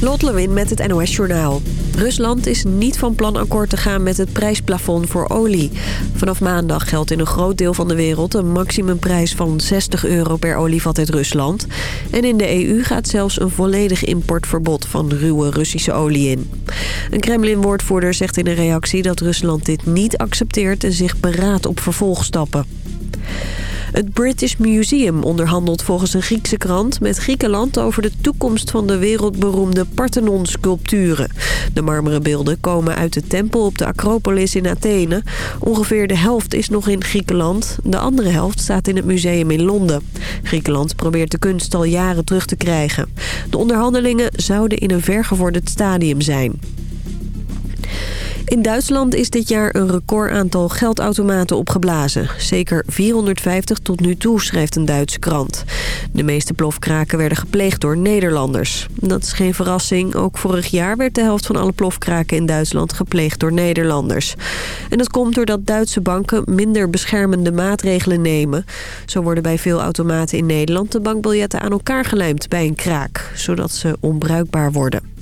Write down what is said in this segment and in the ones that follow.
Lot Lewin met het NOS Journaal. Rusland is niet van plan akkoord te gaan met het prijsplafond voor olie. Vanaf maandag geldt in een groot deel van de wereld een maximumprijs van 60 euro per olievat uit Rusland. En in de EU gaat zelfs een volledig importverbod van ruwe Russische olie in. Een Kremlin-woordvoerder zegt in een reactie dat Rusland dit niet accepteert en zich beraadt op vervolgstappen. Het British Museum onderhandelt volgens een Griekse krant met Griekenland over de toekomst van de wereldberoemde Parthenon-sculpturen. De marmeren beelden komen uit de tempel op de Acropolis in Athene. Ongeveer de helft is nog in Griekenland. De andere helft staat in het museum in Londen. Griekenland probeert de kunst al jaren terug te krijgen. De onderhandelingen zouden in een vergevorderd stadium zijn. In Duitsland is dit jaar een record aantal geldautomaten opgeblazen. Zeker 450 tot nu toe, schrijft een Duitse krant. De meeste plofkraken werden gepleegd door Nederlanders. Dat is geen verrassing. Ook vorig jaar werd de helft van alle plofkraken in Duitsland gepleegd door Nederlanders. En dat komt doordat Duitse banken minder beschermende maatregelen nemen. Zo worden bij veel automaten in Nederland de bankbiljetten aan elkaar gelijmd bij een kraak. Zodat ze onbruikbaar worden.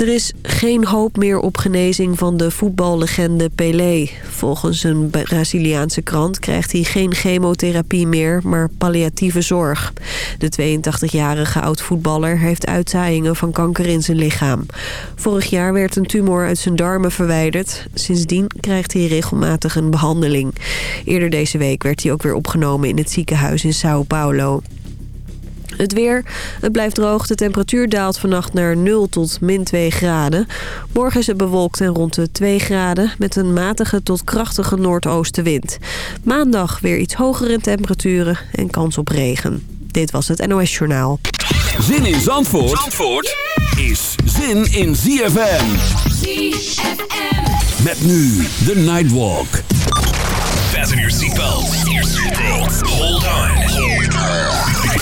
Er is geen hoop meer op genezing van de voetballegende Pelé. Volgens een Braziliaanse krant krijgt hij geen chemotherapie meer, maar palliatieve zorg. De 82-jarige oud-voetballer heeft uitzaaiingen van kanker in zijn lichaam. Vorig jaar werd een tumor uit zijn darmen verwijderd. Sindsdien krijgt hij regelmatig een behandeling. Eerder deze week werd hij ook weer opgenomen in het ziekenhuis in Sao Paulo. Het weer, het blijft droog. De temperatuur daalt vannacht naar 0 tot min 2 graden. Morgen is het bewolkt en rond de 2 graden... met een matige tot krachtige noordoostenwind. Maandag weer iets hogere temperaturen en kans op regen. Dit was het NOS Journaal. Zin in Zandvoort, Zandvoort is zin in ZFM. ZFM. Met nu de Nightwalk. Fasten your seatbelts. Hold on.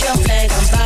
your flag.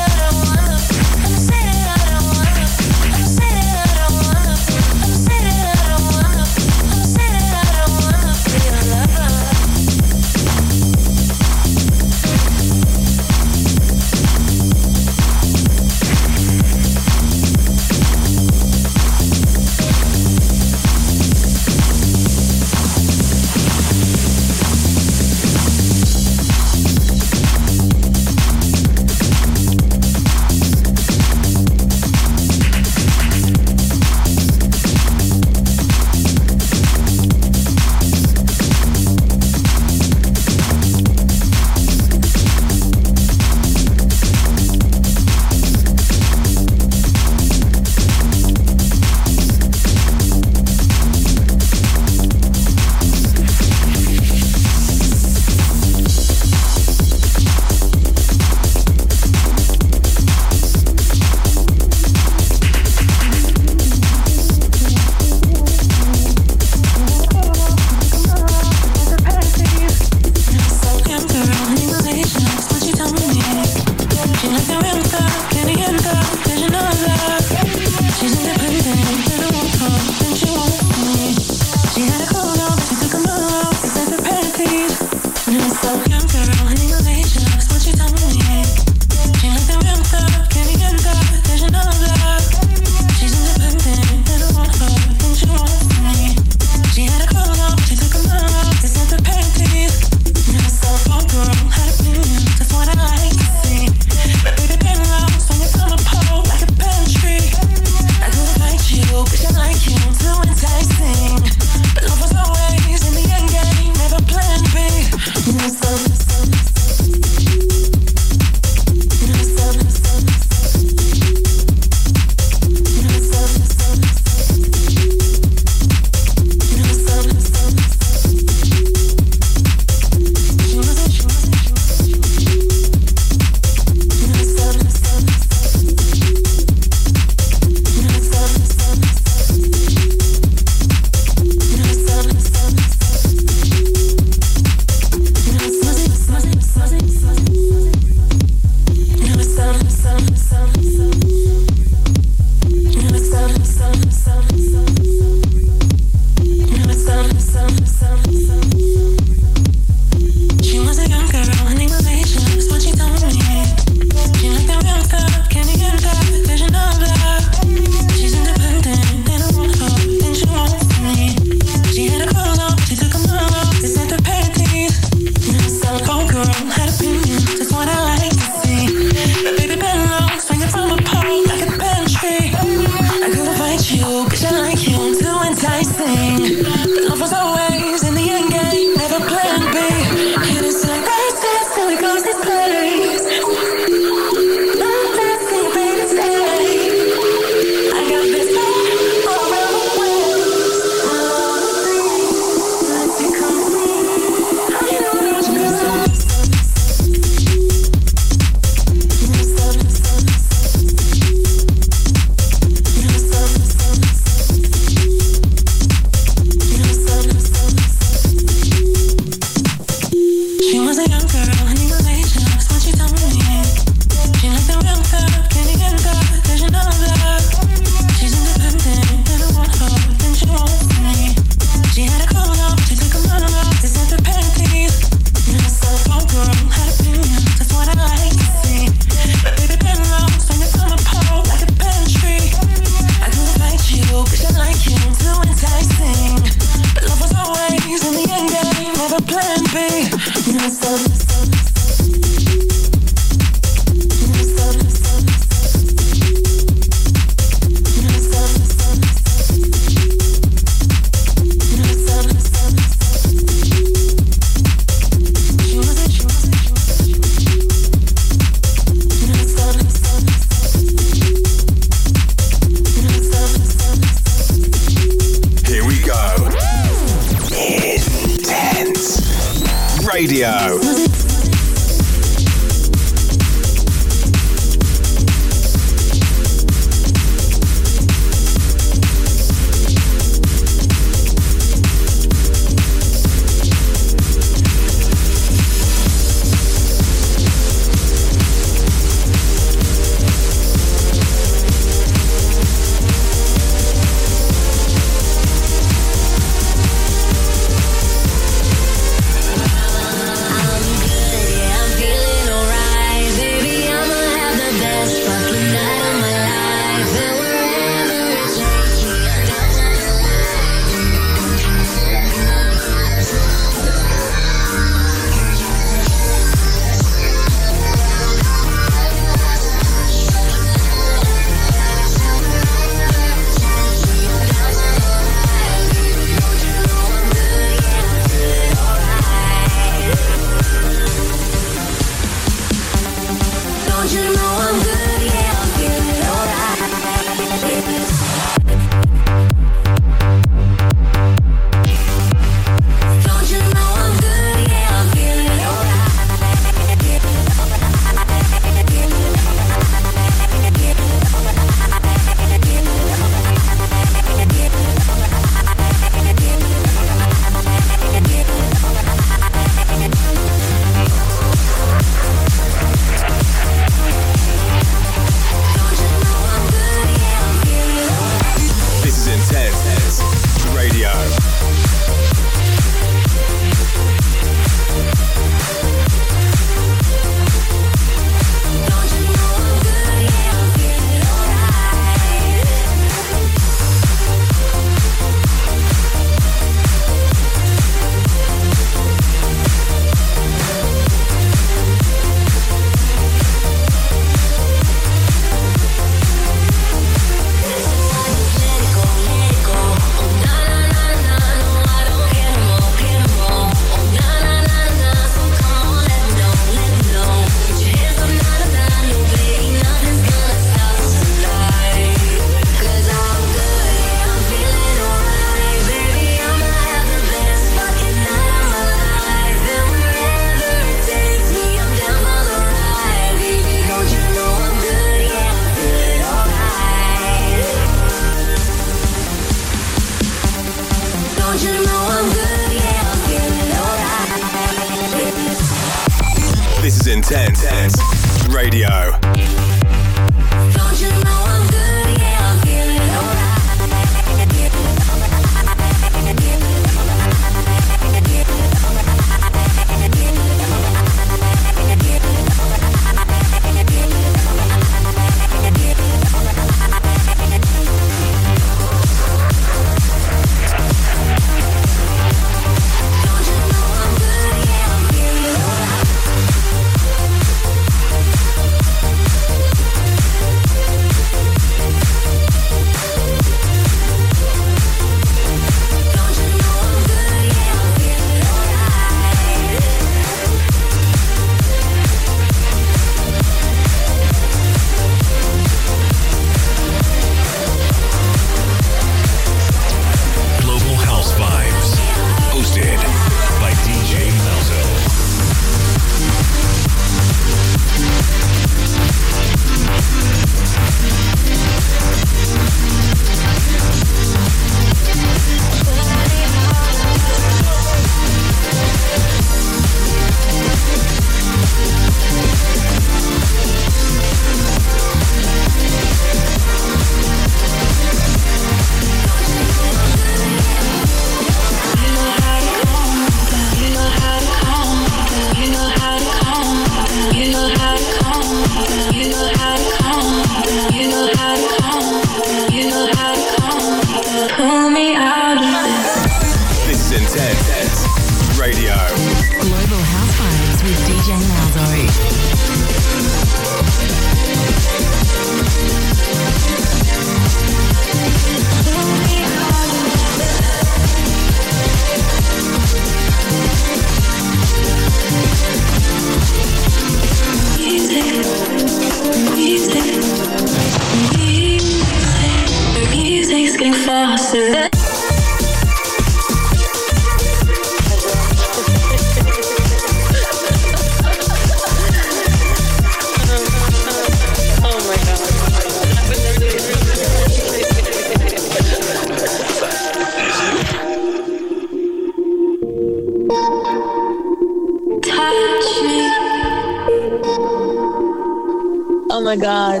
my God.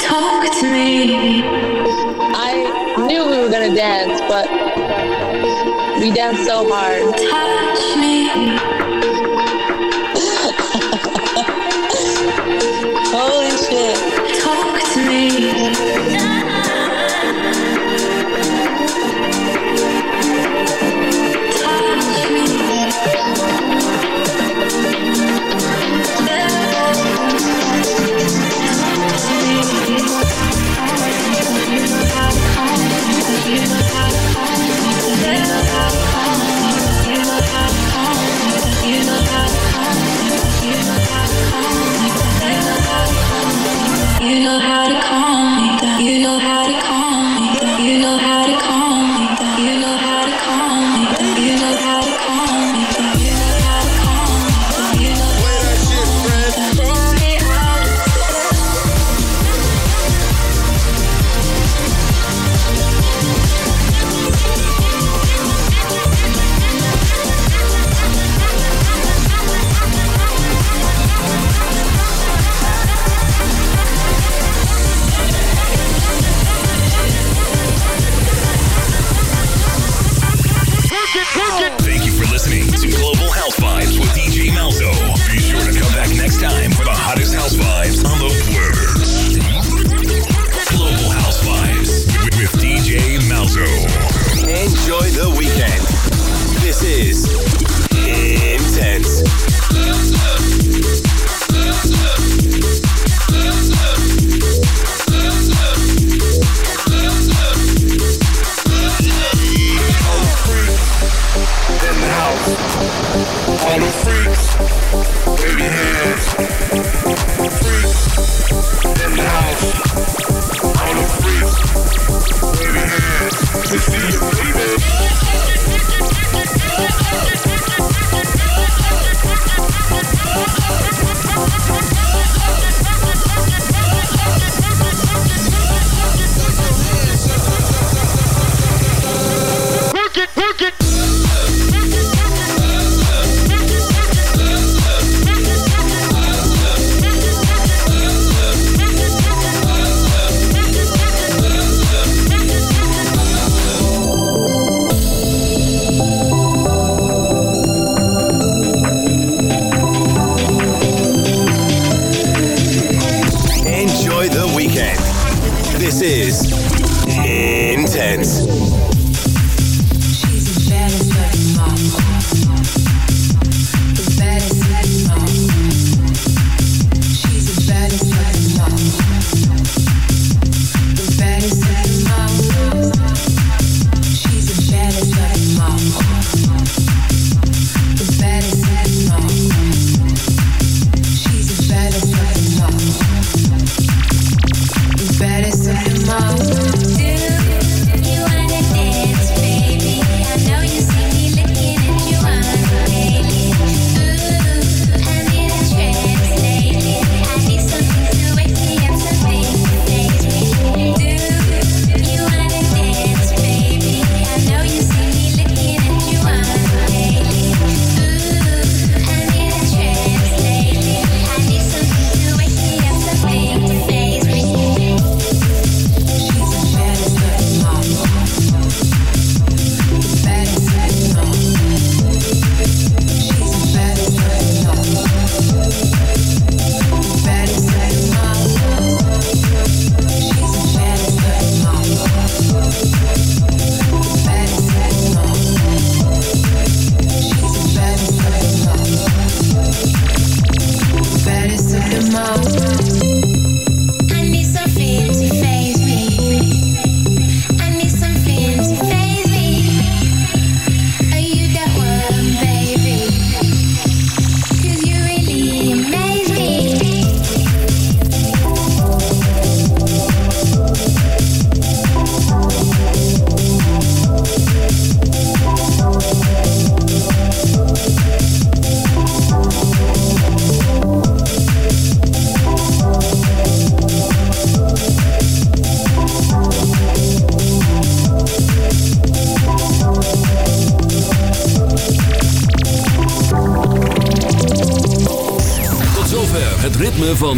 Talk to me. I knew we were going to dance, but we danced so hard. Touch me.